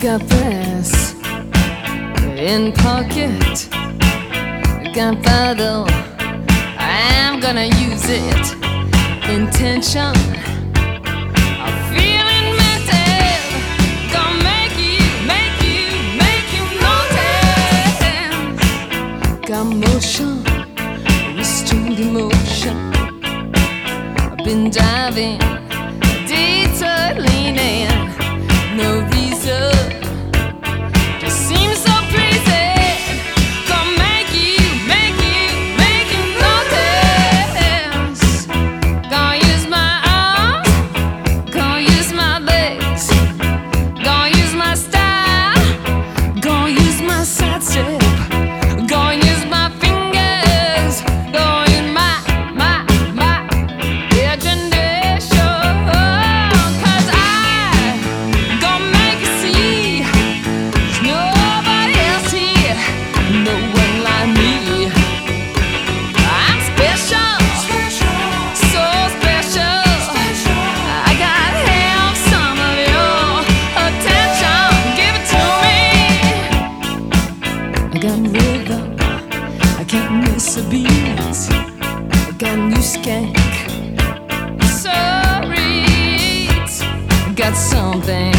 Got brass in pocket, gunpowder. I'm gonna use it. Intention. I'm feeling mental. Gonna make you, make you, make you notice. Got motion, restrained emotion. I've been driving, detour no. rhythm, rhythm. I can't miss a beat. I got new skank. Sorry, got something.